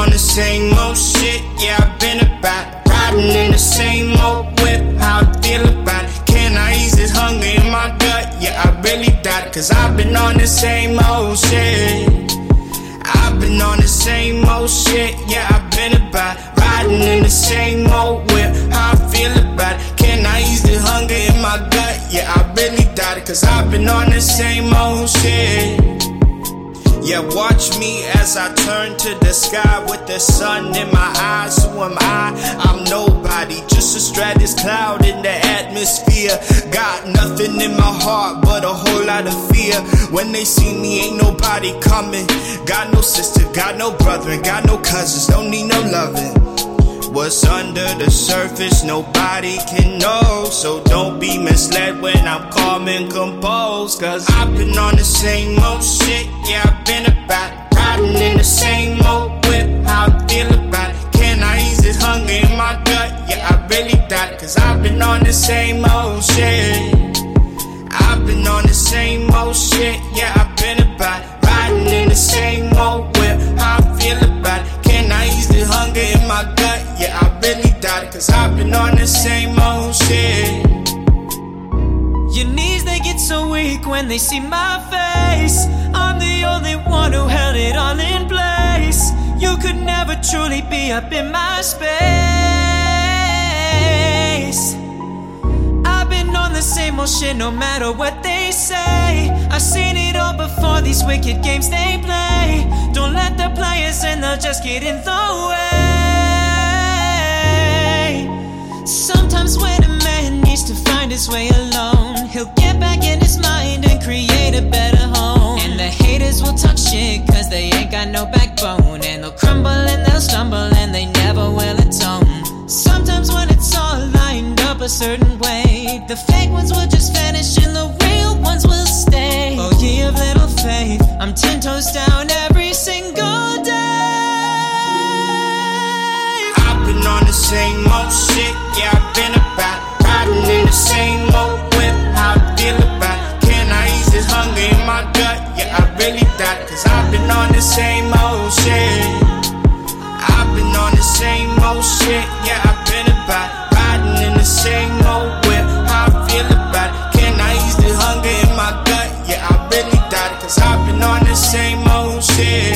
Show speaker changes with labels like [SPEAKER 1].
[SPEAKER 1] on the same old shit, yeah, I've been about riding in the same old whip. How I feel about it. Can I ease this hunger in my gut? Yeah, I really doubt it. Cause I've been on the same old shit. I've been on the same old shit. Yeah, I've been about riding in the same old whip. How I feel about it. Can I ease the hunger in my gut? Yeah, I really doubt it. Cause I've been on the same old shit. Yeah, watch me as I turn to the sky with the sun in my eyes. Who am I? I'm nobody, just a stratus cloud in the atmosphere. Got nothing in my heart but a whole lot of fear. When they see me, ain't nobody coming. Got no sister, got no brother, got no cousins, don't need no loving. What's under the surface, nobody can know. So don't be misled when I'm calm and composed. Cause I've been on the same old shit, yeah, I've been about it. Riding in the same old whip, how I feel about it. Can I ease this hunger in my gut? Yeah, I really doubt it. Cause I've been on the same old shit. I've been on the same old shit, been on the same old shit.
[SPEAKER 2] Your knees they get so weak when they see my face. I'm the only one who held it all in place. You could never truly be up in my space. I've been on the same old shit no matter what they say. I've seen it all before, these wicked games they play. Don't let the players in, they'll just get in the way. Sometimes when a man needs to find his way alone, he'll get back in his mind and create a better home. And the haters will talk shit cause they ain't got no backbone. And they'll crumble and they'll stumble and they never will atone. Sometimes when it's all lined up a certain way, the fake ones will just vanish and the real ones will stay. Oh, ye of little faith, I'm ten toes down on the same old shit.
[SPEAKER 1] I've been on the same old shit. Yeah, I've been about it. riding in the same old whip. How I feel about it. Can I ease the hunger in my gut? Yeah, I really doubt it. Cause I've been on the same old shit.